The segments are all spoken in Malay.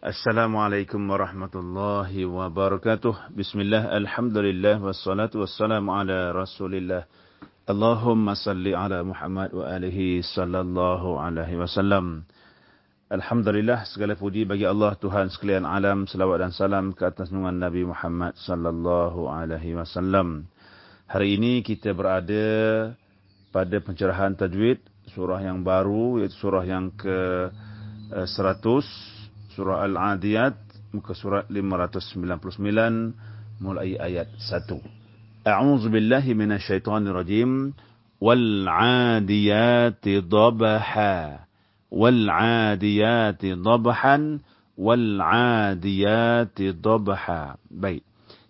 Assalamualaikum warahmatullahi wabarakatuh. Bismillah, alhamdulillah, wassalatu wassalamu ala rasulillah. Allahumma salli ala Muhammad wa alihi sallallahu alaihi wasallam. Alhamdulillah, segala puji bagi Allah Tuhan sekalian alam, selawat dan salam ke atas nungan Nabi Muhammad sallallahu alaihi wasallam. Hari ini kita berada pada pencerahan tajwid surah yang baru iaitu surah yang ke 100 surah Al-Adiyat muka surat 599 mulai ayat 1. A'udzu billahi minasyaitonir rajim. Wal 'adiyati dhabha. Wal 'adiyati dhabhan wal 'adiyati dhabha. Baik.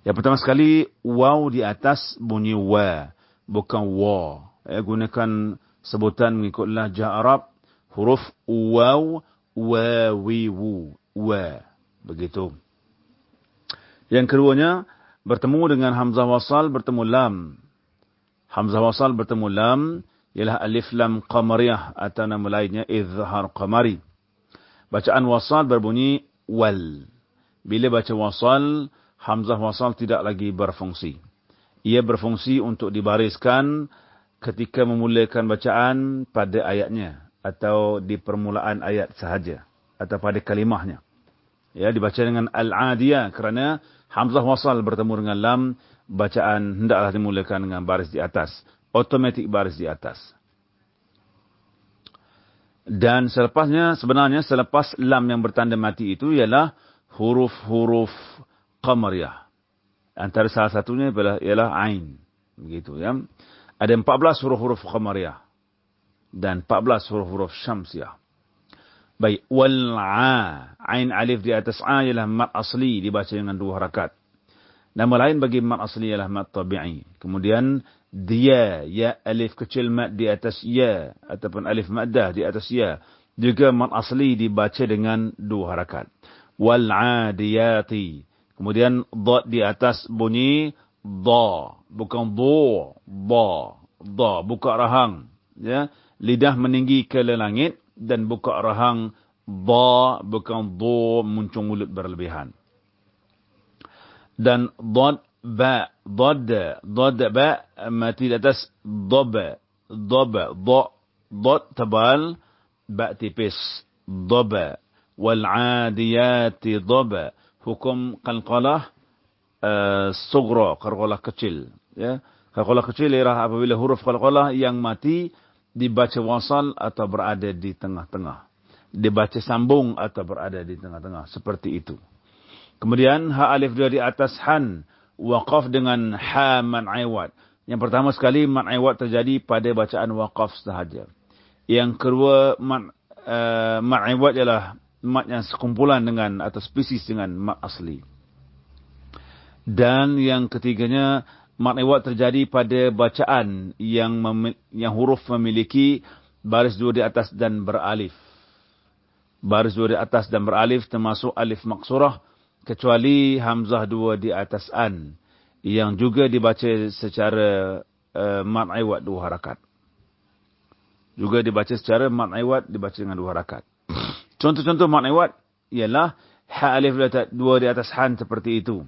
Yang pertama sekali waw di atas bunyi wa bukan wa. Ya, gunakan sebutan mengikut lahjah Arab huruf waw wa wi wu wa begitu. Yang keduanya bertemu dengan hamzah wasal bertemu lam. Hamzah wasal bertemu lam ialah alif lam qamariyah atau nama lainnya izhar qamari. Bacaan wasal berbunyi wal. Bila baca wasal hamzah wasal tidak lagi berfungsi. Ia berfungsi untuk dibariskan ketika memulakan bacaan pada ayatnya atau di permulaan ayat sahaja atau pada kalimahnya. Ya dibaca dengan al-adiyah kerana hamzah wasal bertemu dengan lam bacaan hendaklah dimulakan dengan baris di atas, automatik baris di atas. Dan selepasnya sebenarnya selepas lam yang bertanda mati itu ialah huruf-huruf qamariyah. Antara salah satunya ialah, ialah ain. Begitu ya. Ada 14 huruf-huruf qamariyah dan 14 huruf-huruf syamsiah. Baik, wal'a. Ain alif di atas a ialah mat asli dibaca dengan dua harakat. Nama lain bagi mat asli ialah mat tabi'i. Kemudian dia, ya alif kecil mat di atas ya ataupun alif maddah di atas ya juga mat asli dibaca dengan dua harakat. Wal'adiyati. Kemudian dot di atas bunyi da, bukan do, ba, da, buka rahang. Ya, lidah meninggi ke langit dan buka rahang ba bukan do muncung mulut berlebihan. Dan dad ba dad dad ba mati di atas dab dab da dad tebal ba tipis dab wal adiyati dab hukum qalqalah uh, sugra qalqalah kecil ya. Qalqalah kecil ialah apabila huruf qalqalah yang mati dibaca wasal atau berada di tengah-tengah. Dibaca sambung atau berada di tengah-tengah. Seperti itu. Kemudian, ha alif dua di atas han. Waqaf dengan ha man aiwat. Yang pertama sekali, man aiwat terjadi pada bacaan waqaf sahaja. Yang kedua, man, uh, man aiwat ialah mat yang sekumpulan dengan atau spesies dengan mat asli. Dan yang ketiganya, iwat terjadi pada bacaan yang yang huruf memiliki baris dua di atas dan beralif. Baris dua di atas dan beralif termasuk alif maksurah kecuali hamzah dua di atas an yang juga dibaca secara uh, mat iwat dua harakat. Juga dibaca secara mat iwat dibaca dengan dua harakat. Contoh-contoh mat iwat ialah ha alif dua di atas han seperti itu.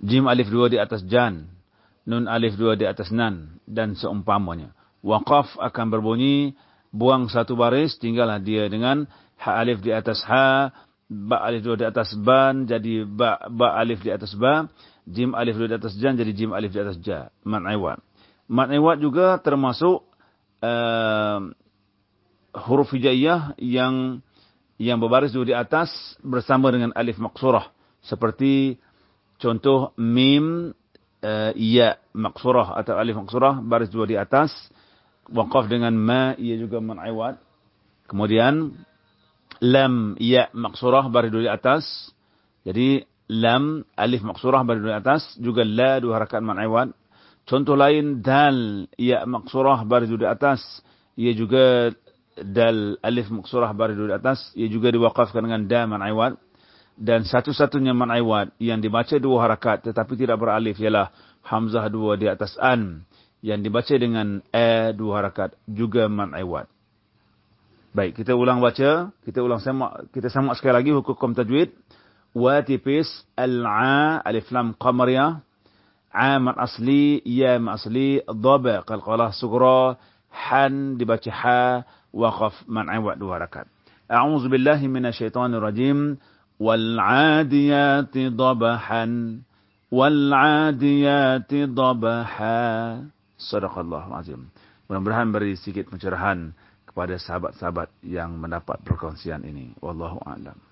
Jim alif dua di atas jan. Nun alif dua di atas nan. Dan seumpamanya. Waqaf akan berbunyi. Buang satu baris. Tinggallah dia dengan. Ha alif di atas ha. Ba alif dua di atas ban. Jadi ba, ba alif di atas ba. Jim alif dua di atas jan. Jadi jim alif di atas ja. Iwat. Mat iwat juga termasuk. Uh, huruf hijaiyah yang yang berbaris dua di atas bersama dengan alif maksurah seperti Contoh mim uh, ya maksurah atau alif maksurah baris dua di atas. Waqaf dengan ma ia juga menaiwat. Kemudian lam ya maksurah baris dua di atas. Jadi lam alif maksurah baris dua di atas juga la dua harakat menaiwat. Contoh lain dal ya maksurah baris dua di atas. Ia juga dal alif maksurah baris dua di atas. Ia juga diwakafkan dengan da menaiwat dan satu-satunya man aiwat yang dibaca dua harakat tetapi tidak beralif ialah hamzah dua di atas an yang dibaca dengan a dua harakat juga man aiwat. Baik, kita ulang baca. Kita ulang semak. Kita semak sekali lagi hukum tajwid. Wa tipis. Al-a. Alif lam qamariyah. A mat asli. Ya asli. Dhaba. Qalqalah sugra. Han dibaca ha. Waqaf man'awat dua rakat. A'udzu billahi rajim. Wal'adiyati dhabahan. Wal'adiyati dhabahan. Sadaqallahu azim. Mudah-mudahan beri sedikit pencerahan kepada sahabat-sahabat yang mendapat perkongsian ini. Wallahu a'lam.